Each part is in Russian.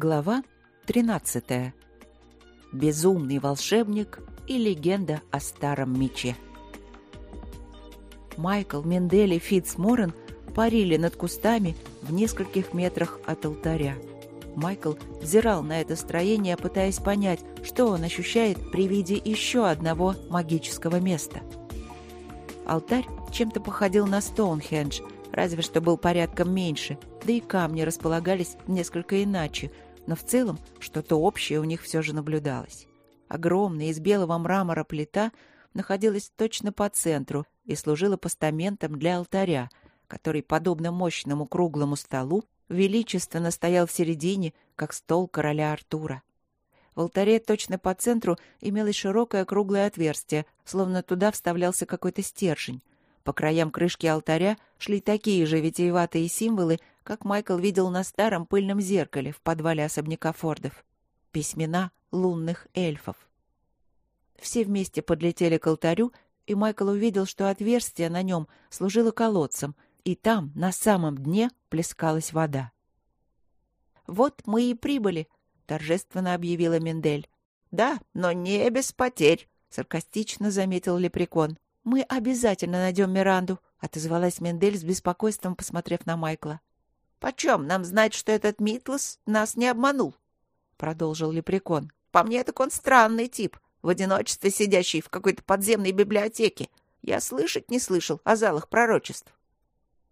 Глава 13. Безумный волшебник и легенда о старом мече. Майкл, Мендель и Фитц Моррен парили над кустами в нескольких метрах от алтаря. Майкл взирал на это строение, пытаясь понять, что он ощущает при виде еще одного магического места. Алтарь чем-то походил на Стоунхендж, разве что был порядком меньше, да и камни располагались несколько иначе – но в целом что-то общее у них все же наблюдалось. Огромная из белого мрамора плита находилась точно по центру и служила постаментом для алтаря, который, подобно мощному круглому столу, величественно стоял в середине, как стол короля Артура. В алтаре точно по центру имелось широкое круглое отверстие, словно туда вставлялся какой-то стержень. По краям крышки алтаря шли такие же витиеватые символы, как Майкл видел на старом пыльном зеркале в подвале особняка Фордов. Письмена лунных эльфов. Все вместе подлетели к алтарю, и Майкл увидел, что отверстие на нем служило колодцем, и там, на самом дне, плескалась вода. «Вот мы и прибыли», — торжественно объявила Мендель. «Да, но не без потерь», — саркастично заметил Лепрекон. «Мы обязательно найдем Миранду», — отозвалась Мендель с беспокойством, посмотрев на Майкла. Почем нам знать, что этот Митлос нас не обманул? Продолжил Лепрекон. По мне, так он странный тип, в одиночестве сидящий в какой-то подземной библиотеке. Я слышать не слышал о залах пророчеств.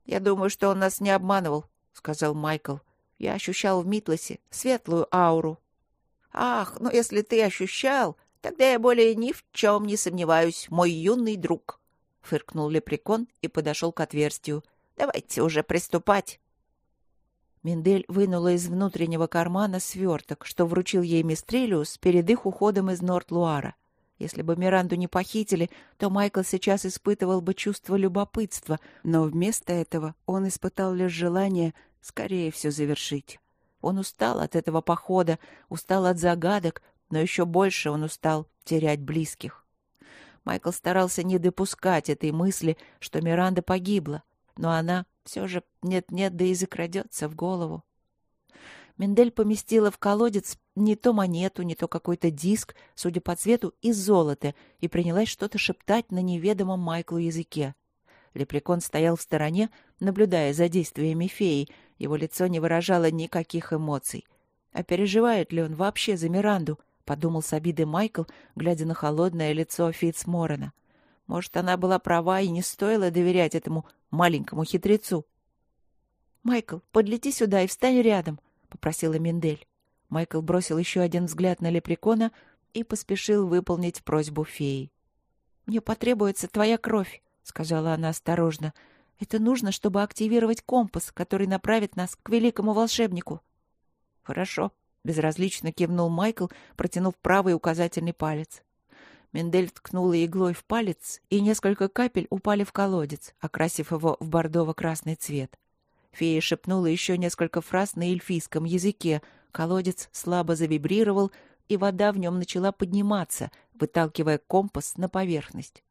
Я думаю, что он нас не обманывал, сказал Майкл. Я ощущал в Митлосе светлую ауру. Ах, ну если ты ощущал, тогда я более ни в чем не сомневаюсь, мой юный друг, фыркнул Лепрекон и подошел к отверстию. Давайте уже приступать. Миндель вынула из внутреннего кармана сверток, что вручил ей Мистрелиус перед их уходом из Норт-Луара. Если бы Миранду не похитили, то Майкл сейчас испытывал бы чувство любопытства, но вместо этого он испытал лишь желание скорее все завершить. Он устал от этого похода, устал от загадок, но еще больше он устал терять близких. Майкл старался не допускать этой мысли, что Миранда погибла, но она все же нет-нет, да и закрадется в голову. Мендель поместила в колодец не то монету, не то какой-то диск, судя по цвету, из золота, и принялась что-то шептать на неведомом Майклу языке. Лепрекон стоял в стороне, наблюдая за действиями феи. Его лицо не выражало никаких эмоций. А переживает ли он вообще за Миранду? Подумал с обидой Майкл, глядя на холодное лицо Фитцморена. Может, она была права и не стоило доверять этому маленькому хитрецу. «Майкл, подлети сюда и встань рядом», — попросила Миндель. Майкл бросил еще один взгляд на лепрекона и поспешил выполнить просьбу феи. «Мне потребуется твоя кровь», — сказала она осторожно. «Это нужно, чтобы активировать компас, который направит нас к великому волшебнику». «Хорошо», — безразлично кивнул Майкл, протянув правый указательный палец. Мендель ткнула иглой в палец, и несколько капель упали в колодец, окрасив его в бордово-красный цвет. Фея шепнула еще несколько фраз на эльфийском языке. Колодец слабо завибрировал, и вода в нем начала подниматься, выталкивая компас на поверхность.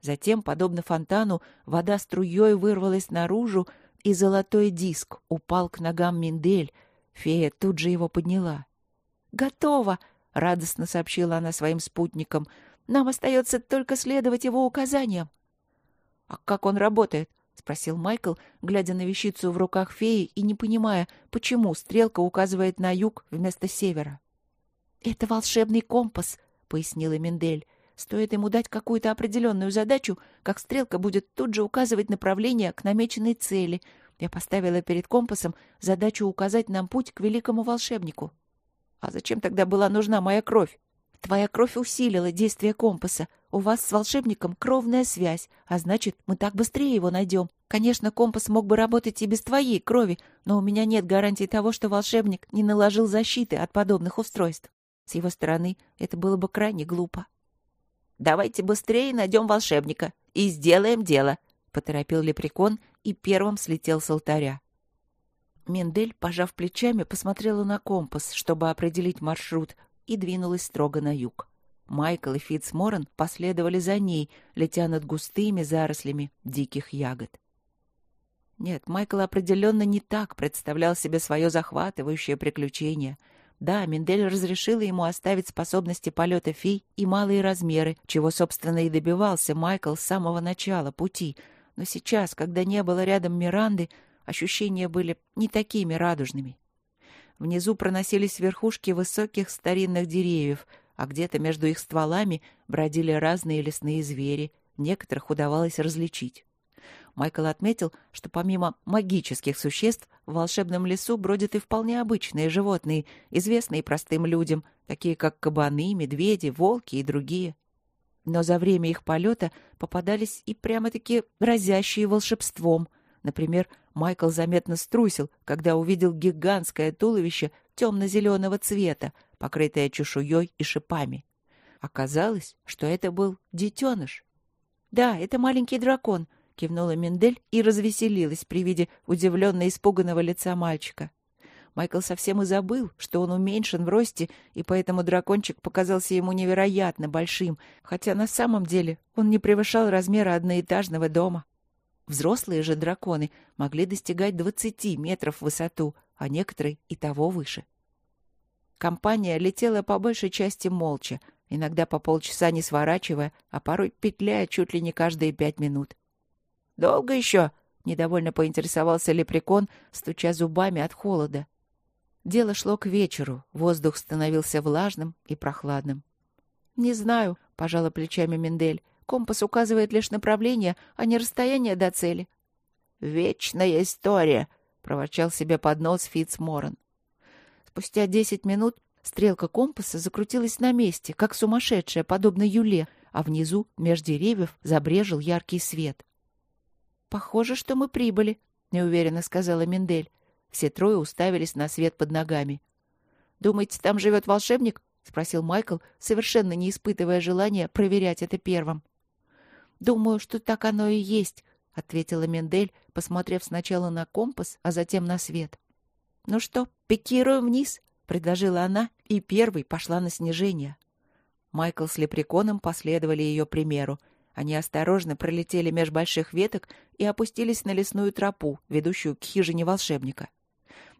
Затем, подобно фонтану, вода струей вырвалась наружу, и золотой диск упал к ногам Миндель. Фея тут же его подняла. «Готово!» — радостно сообщила она своим спутникам. Нам остается только следовать его указаниям. — А как он работает? — спросил Майкл, глядя на вещицу в руках феи и не понимая, почему стрелка указывает на юг вместо севера. — Это волшебный компас, — пояснила Мендель. Стоит ему дать какую-то определенную задачу, как стрелка будет тут же указывать направление к намеченной цели. Я поставила перед компасом задачу указать нам путь к великому волшебнику. — А зачем тогда была нужна моя кровь? Твоя кровь усилила действие компаса. У вас с волшебником кровная связь, а значит, мы так быстрее его найдем. Конечно, компас мог бы работать и без твоей крови, но у меня нет гарантии того, что волшебник не наложил защиты от подобных устройств. С его стороны это было бы крайне глупо. «Давайте быстрее найдем волшебника и сделаем дело», — поторопил лепрекон и первым слетел с алтаря. Мендель, пожав плечами, посмотрела на компас, чтобы определить маршрут, и двинулась строго на юг. Майкл и Фитцморрен последовали за ней, летя над густыми зарослями диких ягод. Нет, Майкл определенно не так представлял себе свое захватывающее приключение. Да, Мендель разрешила ему оставить способности полета фей и малые размеры, чего, собственно, и добивался Майкл с самого начала пути. Но сейчас, когда не было рядом Миранды, ощущения были не такими радужными. Внизу проносились верхушки высоких старинных деревьев, а где-то между их стволами бродили разные лесные звери. Некоторых удавалось различить. Майкл отметил, что помимо магических существ в волшебном лесу бродят и вполне обычные животные, известные простым людям, такие как кабаны, медведи, волки и другие. Но за время их полета попадались и прямо-таки разящие волшебством. Например, Майкл заметно струсил, когда увидел гигантское туловище темно-зеленого цвета, покрытое чешуей и шипами. Оказалось, что это был детеныш. «Да, это маленький дракон», — кивнула Мендель и развеселилась при виде удивленно испуганного лица мальчика. Майкл совсем и забыл, что он уменьшен в росте, и поэтому дракончик показался ему невероятно большим, хотя на самом деле он не превышал размера одноэтажного дома. Взрослые же драконы могли достигать двадцати метров в высоту, а некоторые и того выше. Компания летела по большей части молча, иногда по полчаса не сворачивая, а порой петляя чуть ли не каждые пять минут. «Долго еще?» — недовольно поинтересовался лепрекон, стуча зубами от холода. Дело шло к вечеру, воздух становился влажным и прохладным. «Не знаю», — пожала плечами Мендель. «Компас указывает лишь направление, а не расстояние до цели». «Вечная история», — проворчал себе под нос Фитцморан. Спустя десять минут стрелка компаса закрутилась на месте, как сумасшедшая, подобно Юле, а внизу, меж деревьев, забрежил яркий свет. «Похоже, что мы прибыли», — неуверенно сказала Мендель. Все трое уставились на свет под ногами. «Думаете, там живет волшебник?» — спросил Майкл, совершенно не испытывая желания проверять это первым. «Думаю, что так оно и есть», — ответила Мендель, посмотрев сначала на компас, а затем на свет. «Ну что, пикируем вниз?» — предложила она, и первой пошла на снижение. Майкл с лепреконом последовали ее примеру — они осторожно пролетели меж больших веток и опустились на лесную тропу, ведущую к хижине волшебника.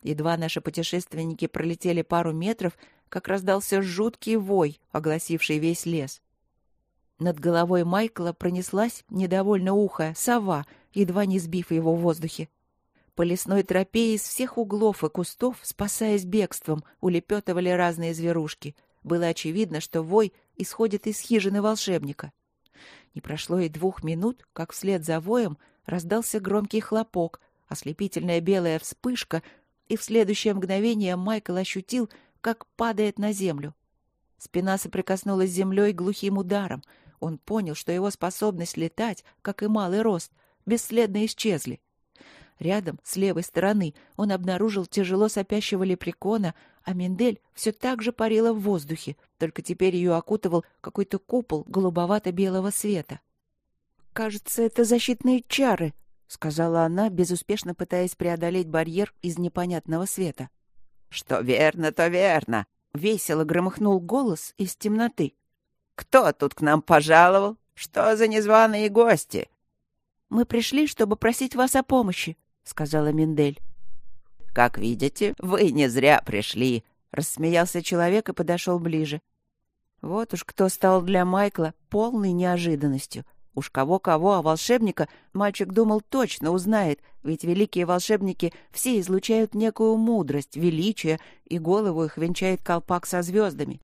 Едва наши путешественники пролетели пару метров, как раздался жуткий вой, огласивший весь лес. Над головой Майкла пронеслась, недовольно ухая, сова, едва не сбив его в воздухе. По лесной тропе из всех углов и кустов, спасаясь бегством, улепетывали разные зверушки. Было очевидно, что вой исходит из хижины волшебника. Не прошло и двух минут, как вслед за воем раздался громкий хлопок, ослепительная белая вспышка, и в следующее мгновение Майкл ощутил, как падает на землю. Спина соприкоснулась с землей глухим ударом. Он понял, что его способность летать, как и малый рост, бесследно исчезли. Рядом, с левой стороны, он обнаружил тяжело сопящего лепрекона, а Мендель все так же парила в воздухе, только теперь ее окутывал какой-то купол голубовато-белого света. «Кажется, это защитные чары», — сказала она, безуспешно пытаясь преодолеть барьер из непонятного света. «Что верно, то верно», — весело громыхнул голос из темноты. «Кто тут к нам пожаловал? Что за незваные гости?» «Мы пришли, чтобы просить вас о помощи», — сказала Миндель. «Как видите, вы не зря пришли», — рассмеялся человек и подошел ближе. Вот уж кто стал для Майкла полной неожиданностью. Уж кого-кого, а волшебника мальчик думал точно узнает, ведь великие волшебники все излучают некую мудрость, величие, и голову их венчает колпак со звездами.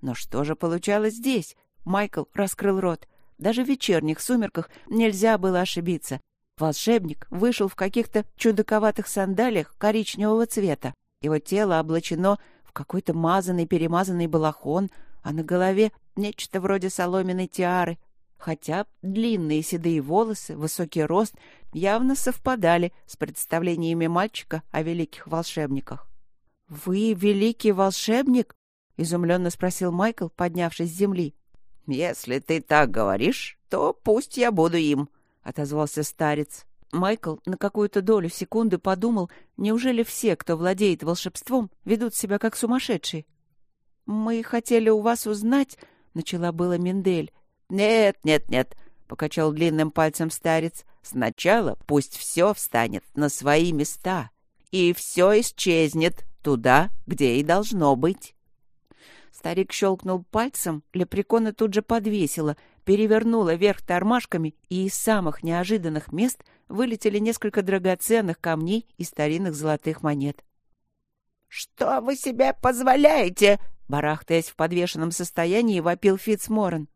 Но что же получалось здесь? Майкл раскрыл рот. Даже в вечерних сумерках нельзя было ошибиться. Волшебник вышел в каких-то чудаковатых сандалиях коричневого цвета. Его тело облачено в какой-то мазанный-перемазанный балахон, а на голове нечто вроде соломенной тиары. Хотя длинные седые волосы, высокий рост явно совпадали с представлениями мальчика о великих волшебниках. «Вы великий волшебник?» — изумленно спросил Майкл, поднявшись с земли. «Если ты так говоришь, то пусть я буду им», отозвался старец. Майкл на какую-то долю секунды подумал, неужели все, кто владеет волшебством, ведут себя как сумасшедшие? «Мы хотели у вас узнать...» — начала было Миндель. «Нет, нет, нет», —— покачал длинным пальцем старец. «Сначала пусть все встанет на свои места, и все исчезнет туда, где и должно быть». Старик щелкнул пальцем, лепрекона тут же подвесила, перевернула вверх тормашками, и из самых неожиданных мест вылетели несколько драгоценных камней и старинных золотых монет. «Что вы себе позволяете?» Барахтаясь в подвешенном состоянии, вопил Фитцморен.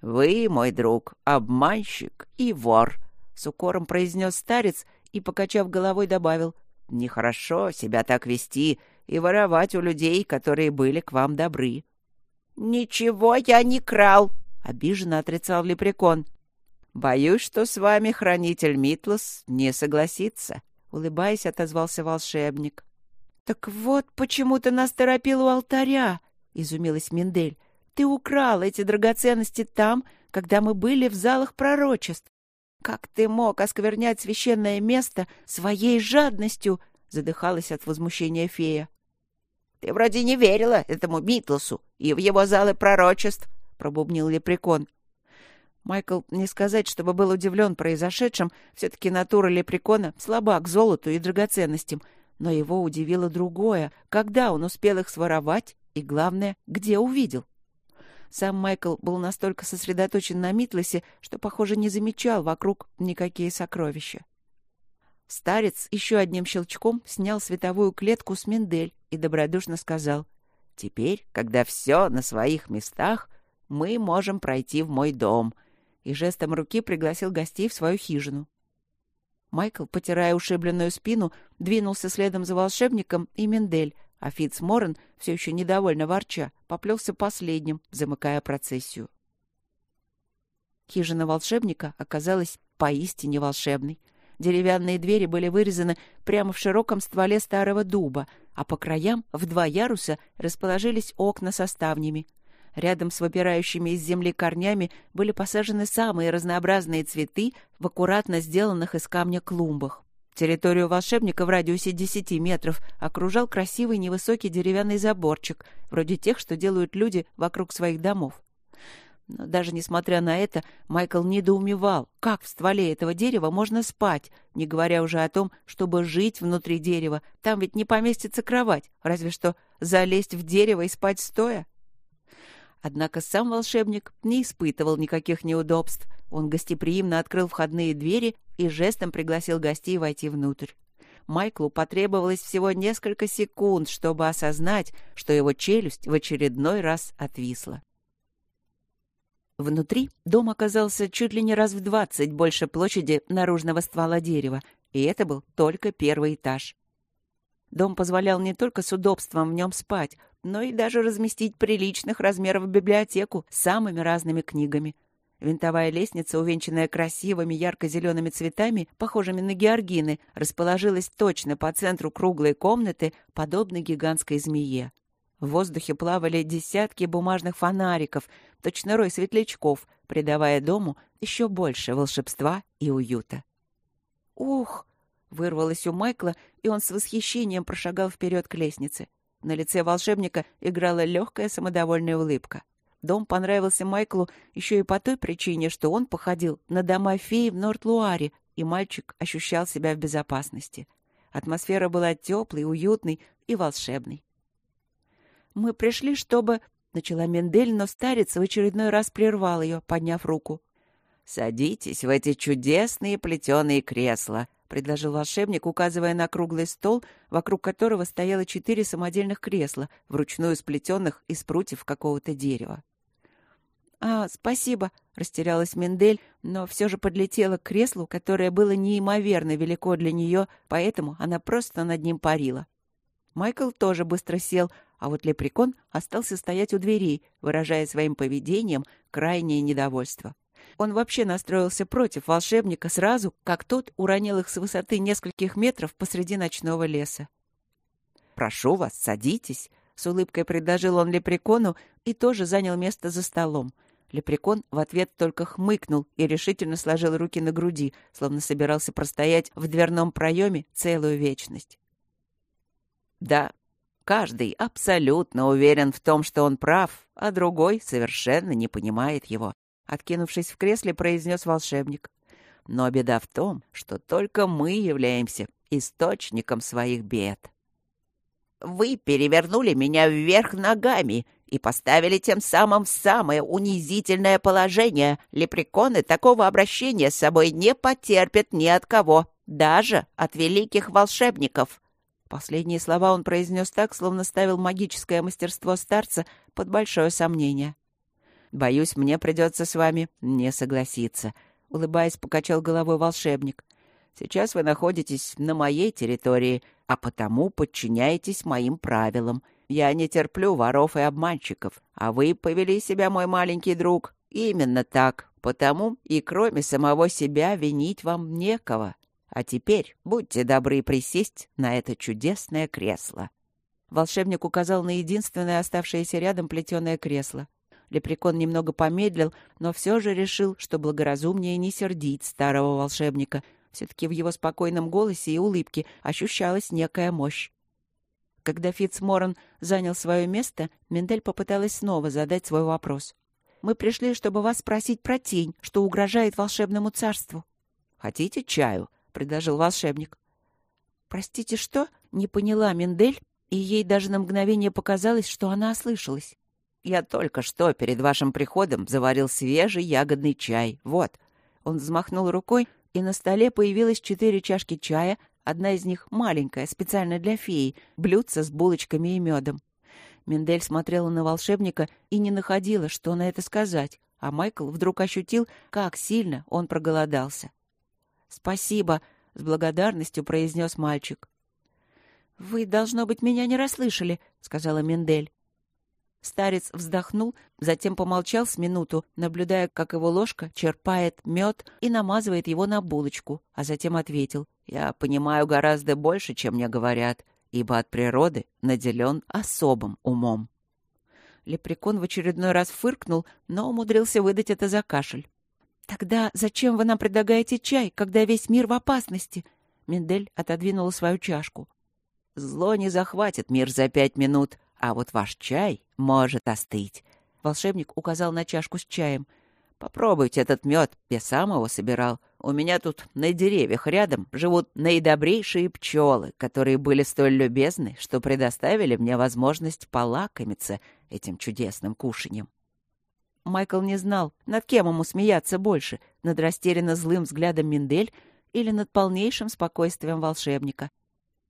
«Вы, мой друг, обманщик и вор», — с укором произнес старец и, покачав головой, добавил. «Нехорошо себя так вести и воровать у людей, которые были к вам добры». «Ничего я не крал», — обиженно отрицал лепрекон. «Боюсь, что с вами хранитель Митлос не согласится», — улыбаясь, отозвался волшебник. «Так вот почему ты нас торопил у алтаря», — изумилась Миндель. «Ты украл эти драгоценности там, когда мы были в залах пророчеств. Как ты мог осквернять священное место своей жадностью?» — задыхалась от возмущения фея. «Ты вроде не верила этому Митлосу и в его залы пророчеств», — пробубнил лепрекон. Майкл, не сказать, чтобы был удивлен произошедшим, все-таки натура лепрекона слаба к золоту и драгоценностям, но его удивило другое, когда он успел их своровать и, главное, где увидел. Сам Майкл был настолько сосредоточен на Митлосе, что, похоже, не замечал вокруг никакие сокровища. Старец еще одним щелчком снял световую клетку с Мендель и добродушно сказал, «Теперь, когда все на своих местах, мы можем пройти в мой дом», и жестом руки пригласил гостей в свою хижину. Майкл, потирая ушибленную спину, двинулся следом за волшебником и Мендель, а Фитц Моррен, все еще недовольно ворча, поплелся последним, замыкая процессию. Хижина волшебника оказалась поистине волшебной. Деревянные двери были вырезаны прямо в широком стволе старого дуба, а по краям, в два яруса, расположились окна со ставнями — Рядом с выпирающими из земли корнями были посажены самые разнообразные цветы в аккуратно сделанных из камня клумбах. Территорию волшебника в радиусе 10 метров окружал красивый невысокий деревянный заборчик, вроде тех, что делают люди вокруг своих домов. Но даже несмотря на это, Майкл недоумевал, как в стволе этого дерева можно спать, не говоря уже о том, чтобы жить внутри дерева. Там ведь не поместится кровать, разве что залезть в дерево и спать стоя. Однако сам волшебник не испытывал никаких неудобств. Он гостеприимно открыл входные двери и жестом пригласил гостей войти внутрь. Майклу потребовалось всего несколько секунд, чтобы осознать, что его челюсть в очередной раз отвисла. Внутри дом оказался чуть ли не раз в двадцать больше площади наружного ствола дерева, и это был только первый этаж. Дом позволял не только с удобством в нем спать, но и даже разместить приличных размеров библиотеку с самыми разными книгами. Винтовая лестница, увенчанная красивыми ярко-зелеными цветами, похожими на георгины, расположилась точно по центру круглой комнаты, подобно гигантской змее. В воздухе плавали десятки бумажных фонариков, точно рой светлячков, придавая дому еще больше волшебства и уюта. «Ух!» — вырвалось у Майкла, и он с восхищением прошагал вперед к лестнице. На лице волшебника играла легкая самодовольная улыбка. Дом понравился Майклу еще и по той причине, что он походил на дома феи в Норт-Луаре, и мальчик ощущал себя в безопасности. Атмосфера была теплой, уютной и волшебной. «Мы пришли, чтобы...» — начала Мендель, но старец в очередной раз прервал ее, подняв руку. «Садитесь в эти чудесные плетеные кресла», предложил волшебник, указывая на круглый стол, вокруг которого стояло четыре самодельных кресла, вручную сплетенных из прутьев какого-то дерева. «А, спасибо», — растерялась Мендель, но все же подлетела к креслу, которое было неимоверно велико для нее, поэтому она просто над ним парила. Майкл тоже быстро сел, а вот лепрекон остался стоять у дверей, выражая своим поведением крайнее недовольство. Он вообще настроился против волшебника сразу, как тот уронил их с высоты нескольких метров посреди ночного леса. «Прошу вас, садитесь», — с улыбкой предложил он лепрекону и тоже занял место за столом. Лепрекон в ответ только хмыкнул и решительно сложил руки на груди, словно собирался простоять в дверном проеме целую вечность. «Да, каждый абсолютно уверен в том, что он прав, а другой совершенно не понимает его», откинувшись в кресле, произнес волшебник. Но беда в том, что только мы являемся источником своих бед. Вы перевернули меня вверх ногами и поставили тем самым в самое унизительное положение. Лепреконы такого обращения с собой не потерпят ни от кого, даже от великих волшебников. Последние слова он произнес так, словно ставил магическое мастерство старца под большое сомнение. «Боюсь, мне придется с вами не согласиться», — улыбаясь, покачал головой волшебник. «Сейчас вы находитесь на моей территории, а потому подчиняетесь моим правилам. Я не терплю воров и обманщиков, а вы повели себя, мой маленький друг, именно так, потому и кроме самого себя винить вам некого. А теперь будьте добры присесть на это чудесное кресло». Волшебник указал на единственное оставшееся рядом плетеное кресло. Лепрекон немного помедлил, но все же решил, что благоразумнее не сердить старого волшебника. Все-таки в его спокойном голосе и улыбке ощущалась некая мощь. Когда Фитцморан занял свое место, Мендель попыталась снова задать свой вопрос. «Мы пришли, чтобы вас спросить про тень, что угрожает волшебному царству». «Хотите чаю?» — предложил волшебник. «Простите, что?» — не поняла Мендель, и ей даже на мгновение показалось, что она ослышалась. Я только что перед вашим приходом заварил свежий ягодный чай. Вот». Он взмахнул рукой, и на столе появилось четыре чашки чая, одна из них маленькая, специально для феи, блюдце с булочками и медом. Мендель смотрела на волшебника и не находила, что на это сказать, а Майкл вдруг ощутил, как сильно он проголодался. «Спасибо», — с благодарностью произнес мальчик. «Вы, должно быть, меня не расслышали», — сказала Мендель. Старец вздохнул, затем помолчал с минуту, наблюдая, как его ложка черпает мед и намазывает его на булочку, а затем ответил. «Я понимаю гораздо больше, чем мне говорят, ибо от природы наделен особым умом». Лепрекон в очередной раз фыркнул, но умудрился выдать это за кашель. «Тогда зачем вы нам предлагаете чай, когда весь мир в опасности?» Мендель отодвинула свою чашку. «Зло не захватит мир за пять минут, а вот ваш чай может остыть. Волшебник указал на чашку с чаем. Попробуйте этот мед, я сам его собирал. У меня тут на деревьях рядом живут наидобрейшие пчелы, которые были столь любезны, что предоставили мне возможность полакомиться этим чудесным кушаньем. Майкл не знал, над кем ему смеяться больше, над растерянно злым взглядом Миндель или над полнейшим спокойствием волшебника.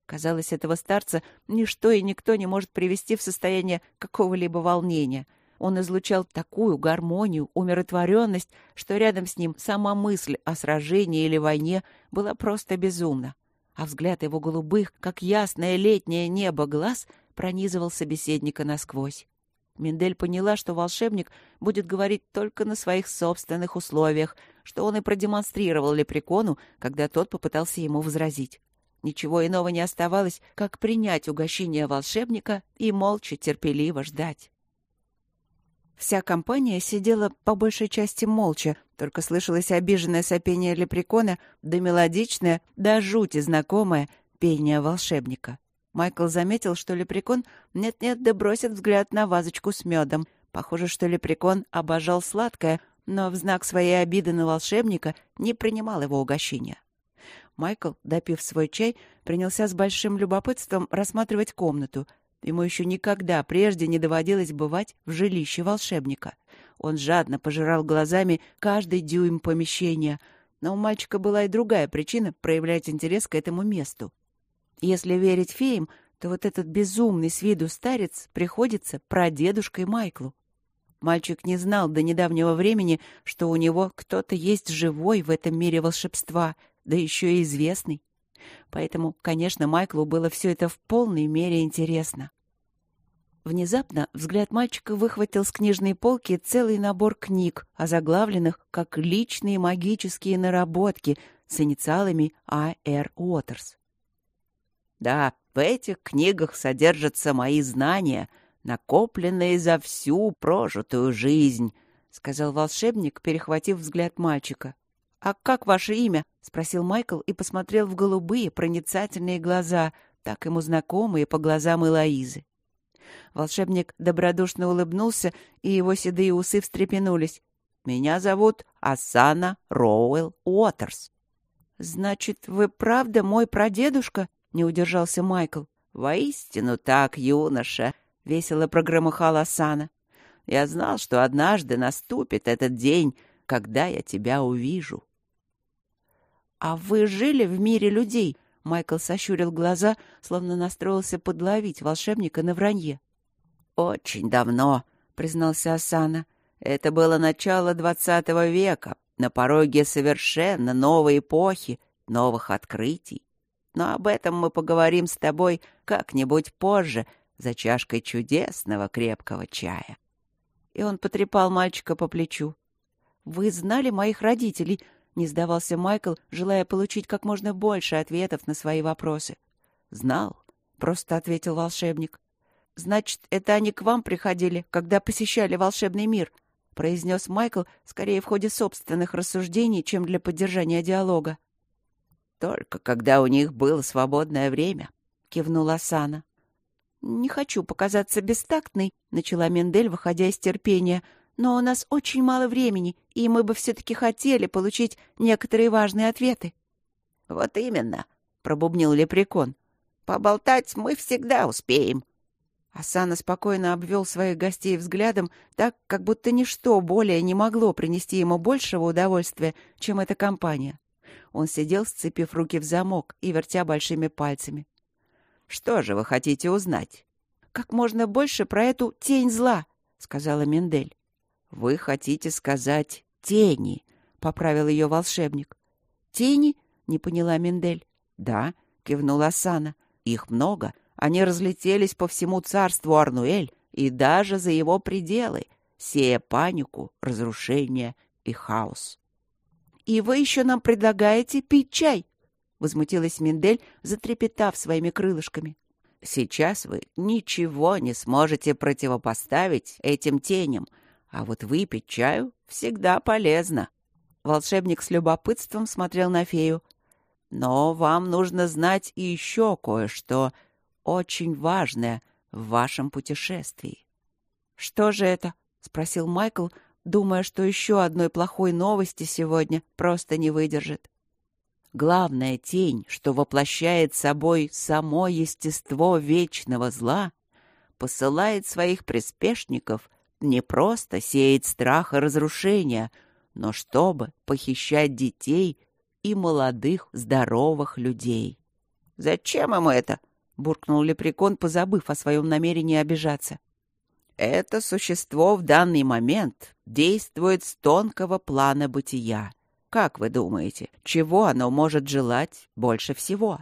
Казалось, этого старца ничто и никто не может привести в состояние какого-либо волнения. Он излучал такую гармонию, умиротворенность, что рядом с ним сама мысль о сражении или войне была просто безумна. А взгляд его голубых, как ясное летнее небо глаз, пронизывал собеседника насквозь. Миндель поняла, что волшебник будет говорить только на своих собственных условиях, что он и продемонстрировал лепрекону, когда тот попытался ему возразить. Ничего иного не оставалось, как принять угощение волшебника и молча, терпеливо ждать. Вся компания сидела по большей части молча, только слышалось обиженное сопение лепрекона, да мелодичное, да жути знакомое пение волшебника. Майкл заметил, что лепрекон нет-нет да бросит взгляд на вазочку с медом. Похоже, что лепрекон обожал сладкое, но в знак своей обиды на волшебника не принимал его угощения. Майкл, допив свой чай, принялся с большим любопытством рассматривать комнату. Ему еще никогда прежде не доводилось бывать в жилище волшебника. Он жадно пожирал глазами каждый дюйм помещения, но у мальчика была и другая причина проявлять интерес к этому месту. Если верить феям, то вот этот безумный с виду старец приходится прадедушкой Майклу. Мальчик не знал до недавнего времени, что у него кто-то есть живой в этом мире волшебства — да еще и известный. Поэтому, конечно, Майклу было все это в полной мере интересно. Внезапно взгляд мальчика выхватил с книжной полки целый набор книг, озаглавленных как личные магические наработки с инициалами А.Р. Уотерс. «Да, в этих книгах содержатся мои знания, накопленные за всю прожитую жизнь», — сказал волшебник, перехватив взгляд мальчика. «А как ваше имя?» — спросил Майкл и посмотрел в голубые проницательные глаза, так ему знакомые по глазам Элоизы. Волшебник добродушно улыбнулся, и его седые усы встрепенулись. Меня зовут Асана Роуэлл Уотерс». «Значит, вы правда мой прадедушка?» — не удержался Майкл. «Воистину так, юноша», — весело прогромыхал Асана. «Я знал, что однажды наступит этот день, когда я тебя увижу». «А вы жили в мире людей?» Майкл сощурил глаза, словно настроился подловить волшебника на вранье. «Очень давно», — признался Асана. «Это было начало двадцатого века, на пороге совершенно новой эпохи, новых открытий. Но об этом мы поговорим с тобой как-нибудь позже, за чашкой чудесного крепкого чая». И он потрепал мальчика по плечу. «Вы знали моих родителей?» — не сдавался Майкл, желая получить как можно больше ответов на свои вопросы. «Знал», — просто ответил волшебник. «Значит, это они к вам приходили, когда посещали волшебный мир?» — произнес Майкл, скорее в ходе собственных рассуждений, чем для поддержания диалога. «Только когда у них было свободное время», — кивнула Сана. «Не хочу показаться бестактной», — начала Мендель, выходя из терпения, — но у нас очень мало времени, и мы бы все-таки хотели получить некоторые важные ответы. — Вот именно, — пробубнил лепрекон. — Поболтать мы всегда успеем. Асана спокойно обвел своих гостей взглядом, так, как будто ничто более не могло принести ему большего удовольствия, чем эта компания. Он сидел, сцепив руки в замок и вертя большими пальцами. — Что же вы хотите узнать? — Как можно больше про эту тень зла, — сказала Мендель. «Вы хотите сказать тени?» — поправил ее волшебник. «Тени?» — не поняла Мендель. «Да», — кивнула Асана. «Их много. Они разлетелись по всему царству Арнуэль и даже за его пределы, сея панику, разрушение и хаос». «И вы еще нам предлагаете пить чай?» — возмутилась Мендель, затрепетав своими крылышками. «Сейчас вы ничего не сможете противопоставить этим теням», а вот выпить чаю всегда полезно. Волшебник с любопытством смотрел на фею. Но вам нужно знать еще кое-что очень важное в вашем путешествии. — Что же это? — спросил Майкл, думая, что еще одной плохой новости сегодня просто не выдержит. Главная тень, что воплощает собой само естество вечного зла, посылает своих приспешников — не просто сеять страх и разрушение, но чтобы похищать детей и молодых здоровых людей. «Зачем ему это?» — буркнул лепрекон, позабыв о своем намерении обижаться. «Это существо в данный момент действует с тонкого плана бытия. Как вы думаете, чего оно может желать больше всего?»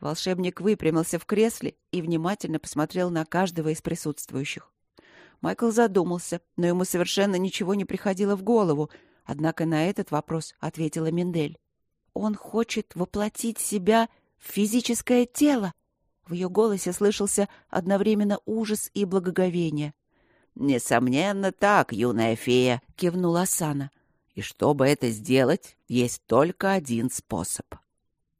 Волшебник выпрямился в кресле и внимательно посмотрел на каждого из присутствующих. Майкл задумался, но ему совершенно ничего не приходило в голову. Однако на этот вопрос ответила Мендель. «Он хочет воплотить себя в физическое тело!» В ее голосе слышался одновременно ужас и благоговение. «Несомненно так, юная фея», — кивнула Сана. «И чтобы это сделать, есть только один способ».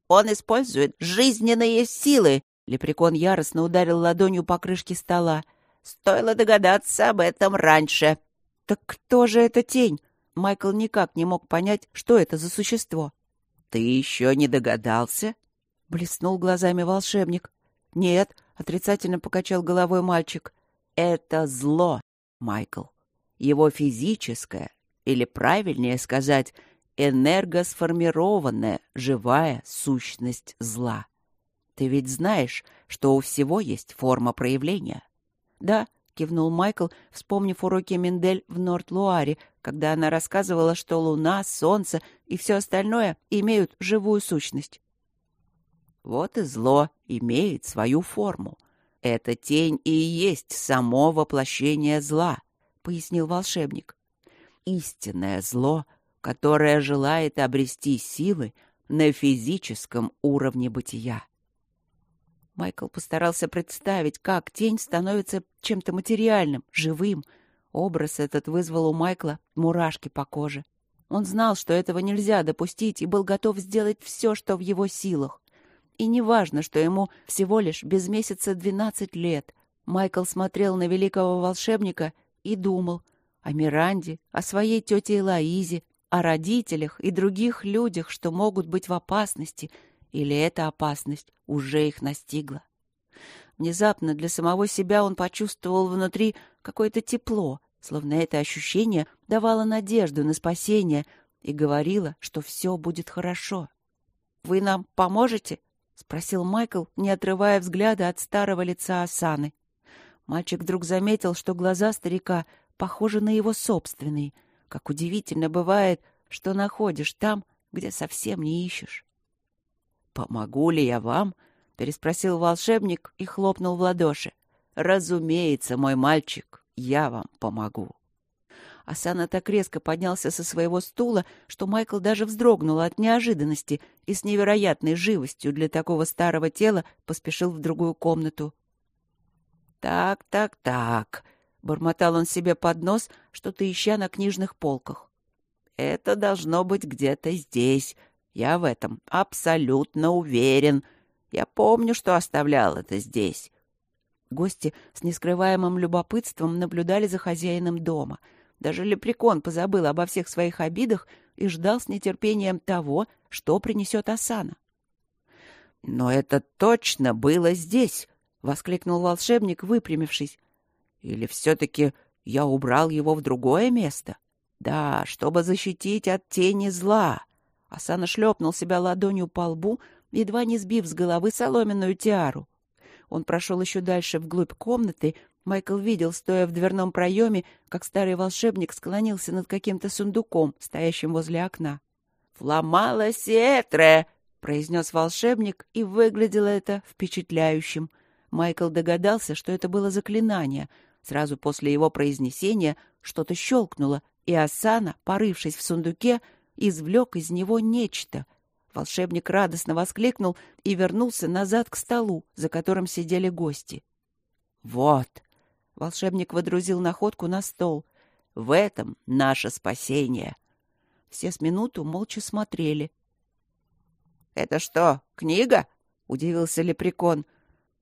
«Он использует жизненные силы!» Лепрекон яростно ударил ладонью по крышке стола. Стоило догадаться об этом раньше. Так кто же эта тень? Майкл никак не мог понять, что это за существо. Ты еще не догадался? Блеснул глазами волшебник. Нет, отрицательно покачал головой мальчик. Это зло, Майкл. Его физическое, или правильнее сказать, энергосформированная живая сущность зла. Ты ведь знаешь, что у всего есть форма проявления. «Да», — кивнул Майкл, вспомнив уроки Мендель в Норт-Луаре, когда она рассказывала, что Луна, Солнце и все остальное имеют живую сущность. Вот и зло имеет свою форму. Эта тень и есть само воплощение зла, — пояснил волшебник. Истинное зло, которое желает обрести силы на физическом уровне бытия. Майкл постарался представить, как тень становится чем-то материальным, живым. Образ этот вызвал у Майкла мурашки по коже. Он знал, что этого нельзя допустить, и был готов сделать все, что в его силах. И неважно, что ему всего лишь без месяца двенадцать лет. Майкл смотрел на великого волшебника и думал, о Миранде, о своей тете Элоизе, о родителях и других людях, что могут быть в опасности, или эта опасность уже их настигла. Внезапно для самого себя он почувствовал внутри какое-то тепло, словно это ощущение давало надежду на спасение и говорило, что все будет хорошо. «Вы нам поможете?» — спросил Майкл, не отрывая взгляда от старого лица Асаны. Мальчик вдруг заметил, что глаза старика похожи на его собственные. Как удивительно бывает, что находишь там, где совсем не ищешь. «Помогу ли я вам?» — переспросил волшебник и хлопнул в ладоши. «Разумеется, мой мальчик, я вам помогу». Асана так резко поднялся со своего стула, что Майкл даже вздрогнул от неожиданности и с невероятной живостью для такого старого тела поспешил в другую комнату. «Так, так, так», — бормотал он себе под нос, что-то ища на книжных полках. «Это должно быть где-то здесь. Я в этом абсолютно уверен. Я помню, что оставлял это здесь». Гости с нескрываемым любопытством наблюдали за хозяином дома — даже лепрекон позабыл обо всех своих обидах и ждал с нетерпением того, что принесет Асана. «Но это точно было здесь!» — воскликнул волшебник, выпрямившись. «Или все-таки я убрал его в другое место? Да, чтобы защитить от тени зла!» Асана шлепнул себя ладонью по лбу, едва не сбив с головы соломенную тиару. Он прошел еще дальше вглубь комнаты Майкл видел, стоя в дверном проеме, как старый волшебник склонился над каким-то сундуком, стоящим возле окна. «Фламала сетре!» — произнес волшебник, и выглядело это впечатляющим. Майкл догадался, что это было заклинание. Сразу после его произнесения что-то щелкнуло, и Асана, порывшись в сундуке, извлек из него нечто. Волшебник радостно воскликнул и вернулся назад к столу, за которым сидели гости. «Вот!» Волшебник водрузил находку на стол. «В этом наше спасение!» Все с минуту молча смотрели. «Это что, книга?» — удивился Лепрекон.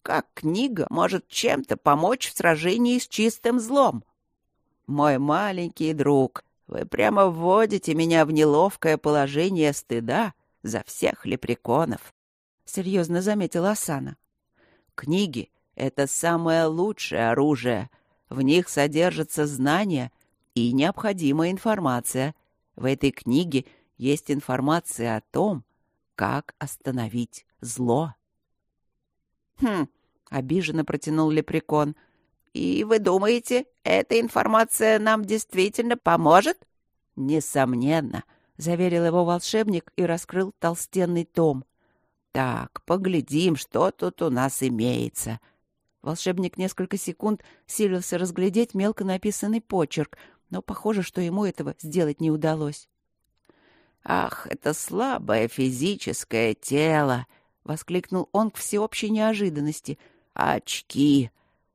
«Как книга может чем-то помочь в сражении с чистым злом?» «Мой маленький друг, вы прямо вводите меня в неловкое положение стыда за всех лепреконов», — серьезно заметила Асана. «Книги это самое лучшее оружие. В них содержатся знания и необходимая информация. В этой книге есть информация о том, как остановить зло. «Хм», — обиженно протянул Лепрекон. «И вы думаете, эта информация нам действительно поможет?» «Несомненно», — заверил его волшебник и раскрыл толстенный том. «Так, поглядим, что тут у нас имеется». Волшебник несколько секунд силился разглядеть мелко написанный почерк, но похоже, что ему этого сделать не удалось. «Ах, это слабое физическое тело!» — воскликнул он к всеобщей неожиданности. «Очки!»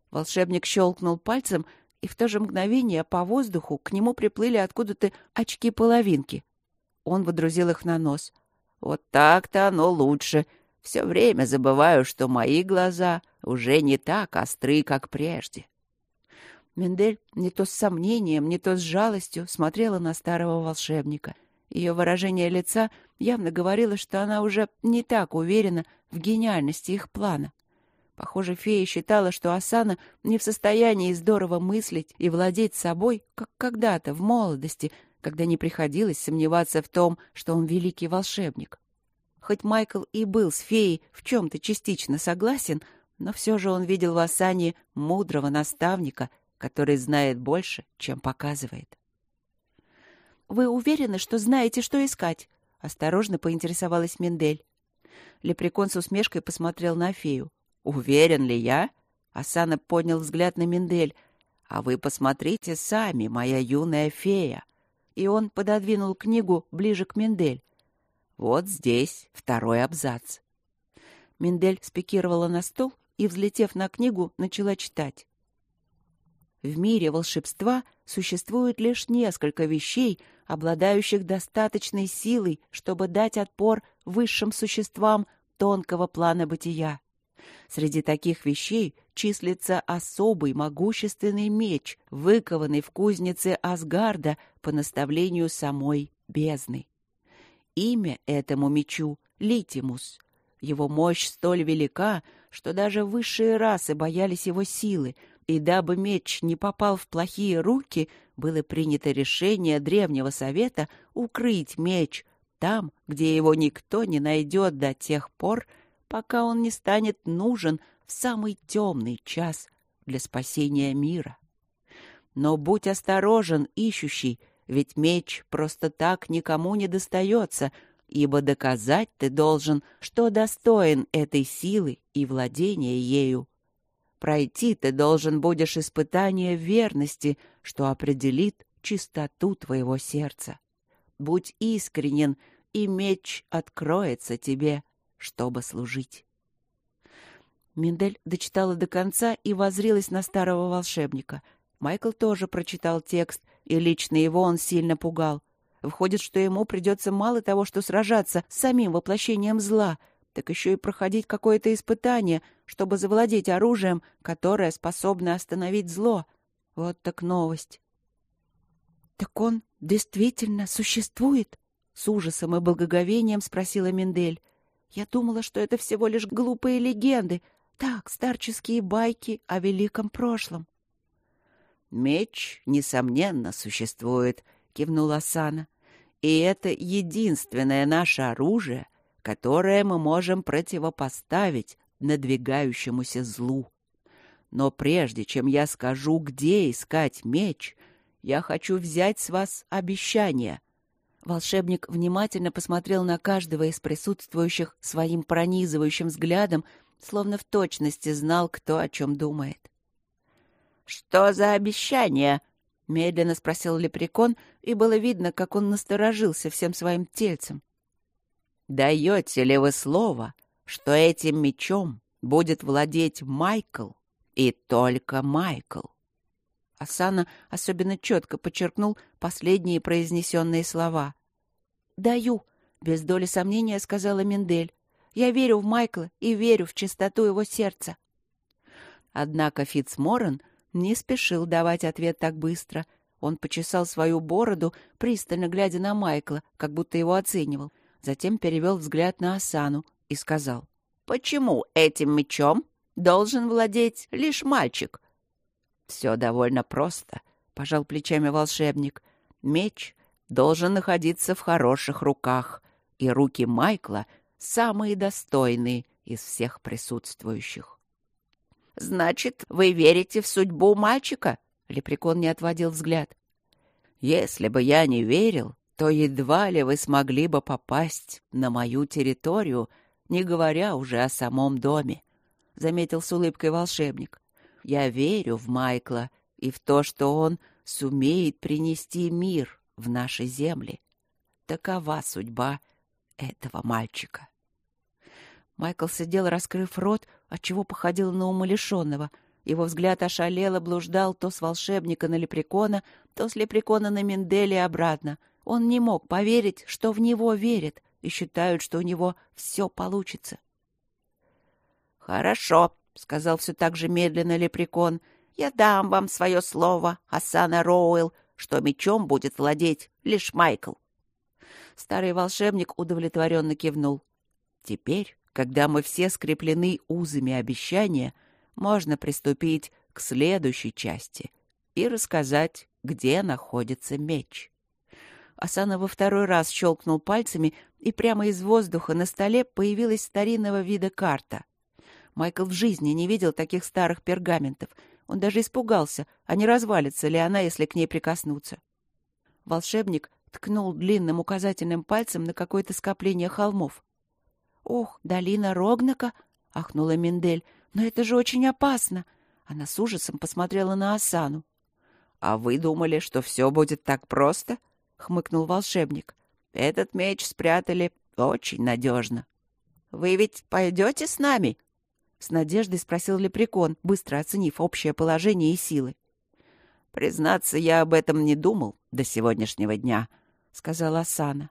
Волшебник щелкнул пальцем, и в то же мгновение по воздуху к нему приплыли откуда-то очки-половинки. Он водрузил их на нос. «Вот так-то оно лучше. Все время забываю, что мои глаза уже не так остры, как прежде. Мендель не то с сомнением, не то с жалостью смотрела на старого волшебника. Ее выражение лица явно говорило, что она уже не так уверена в гениальности их плана. Похоже, фея считала, что Асана не в состоянии здорово мыслить и владеть собой, как когда-то, в молодости, когда не приходилось сомневаться в том, что он великий волшебник. Хоть Майкл и был с феей в чем-то частично согласен, но все же он видел в Асане мудрого наставника, который знает больше, чем показывает. «Вы уверены, что знаете, что искать?» — осторожно поинтересовалась Мендель. Лепрекон с усмешкой посмотрел на фею. «Уверен ли я?» Асана поднял взгляд на Мендель. «А вы посмотрите сами, моя юная фея!» И он пододвинул книгу ближе к Мендель. Вот здесь второй абзац. Миндель спикировала на стол и, взлетев на книгу, начала читать. В мире волшебства существует лишь несколько вещей, обладающих достаточной силой, чтобы дать отпор высшим существам тонкого плана бытия. Среди таких вещей числится особый могущественный меч, выкованный в кузнице Асгарда по наставлению самой бездны. Имя этому мечу — Литимус. Его мощь столь велика, что даже высшие расы боялись его силы, и дабы меч не попал в плохие руки, было принято решение Древнего Совета укрыть меч там, где его никто не найдет до тех пор, пока он не станет нужен в самый темный час для спасения мира. Но будь осторожен, ищущий, ведь меч просто так никому не достается, ибо доказать ты должен, что достоин этой силы и владения ею. Пройти ты должен будешь испытание верности, что определит чистоту твоего сердца. Будь искренен, и меч откроется тебе, чтобы служить. Миндель дочитала до конца и возрилась на старого волшебника. Майкл тоже прочитал текст, и лично его он сильно пугал. Выходит, что ему придется мало того, что сражаться с самим воплощением зла, так еще и проходить какое-то испытание, чтобы завладеть оружием, которое способно остановить зло. Вот так новость. — Так он действительно существует? — с ужасом и благоговением спросила Миндель. Я думала, что это всего лишь глупые легенды. Так, старческие байки о великом прошлом. «Меч, несомненно, существует», — кивнула Сана. «И это единственное наше оружие, которое мы можем противопоставить надвигающемуся злу. Но прежде чем я скажу, где искать меч, я хочу взять с вас обещание — Волшебник внимательно посмотрел на каждого из присутствующих своим пронизывающим взглядом, словно в точности знал, кто о чем думает. «Что за обещание?» — медленно спросил лепрекон, и было видно, как он насторожился всем своим тельцем. «Даете ли вы слово, что этим мечом будет владеть Майкл и только Майкл?» Асана особенно четко подчеркнул последние произнесенные слова. «Даю», — без доли сомнения сказала Мендель. «Я верю в Майкла и верю в чистоту его сердца». Однако Фитцморрен не спешил давать ответ так быстро. Он почесал свою бороду, пристально глядя на Майкла, как будто его оценивал. Затем перевел взгляд на Асану и сказал. «Почему этим мечом должен владеть лишь мальчик?» «Все довольно просто», — пожал плечами волшебник. «Меч должен находиться в хороших руках, и руки Майкла самые достойные из всех присутствующих». «Значит, вы верите в судьбу мальчика?» — Лепрекон не отводил взгляд. «Если бы я не верил, то едва ли вы смогли бы попасть на мою территорию, не говоря уже о самом доме», — заметил с улыбкой волшебник. Я верю в Майкла и в то, что он сумеет принести мир в наши земли. Такова судьба этого мальчика. Майкл сидел, раскрыв рот, отчего походил на умалишенного. Его взгляд ошалело блуждал то с волшебника на лепрекона, то с лепрекона на Менделе и обратно. Он не мог поверить, что в него верят и считают, что у него все получится. «Хорошо», — сказал все так же медленно лепрекон, — «я дам вам свое слово, Асана Роуэлл, что мечом будет владеть лишь Майкл». Старый волшебник удовлетворенно кивнул. «Теперь, когда мы все скреплены узами обещания, можно приступить к следующей части и рассказать, где находится меч». Асана во второй раз щелкнул пальцами, и прямо из воздуха на столе появилась старинного вида карта — Майкл в жизни не видел таких старых пергаментов. Он даже испугался, а не развалится ли она, если к ней прикоснуться. Волшебник ткнул длинным указательным пальцем на какое-то скопление холмов. «Ох, долина Рогнака!» — ахнула Миндель. «Но это же очень опасно!» Она с ужасом посмотрела на Асану. «А вы думали, что все будет так просто?» — хмыкнул волшебник. «Этот меч спрятали очень надежно». «Вы ведь пойдете с нами?» С надеждой спросил Лепрекон, быстро оценив общее положение и силы. «Признаться, я об этом не думал до сегодняшнего дня», — сказала Асана.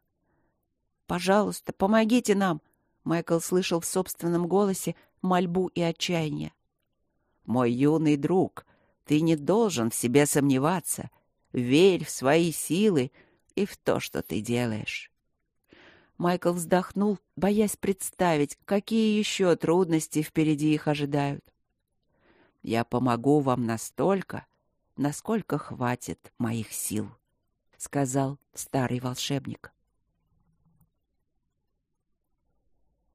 «Пожалуйста, помогите нам!» Майкл слышал в собственном голосе мольбу и отчаяние. «Мой юный друг, ты не должен в себе сомневаться. Верь в свои силы и в то, что ты делаешь». Майкл вздохнул, боясь представить, какие еще трудности впереди их ожидают. «Я помогу вам настолько, насколько хватит моих сил», — сказал старый волшебник.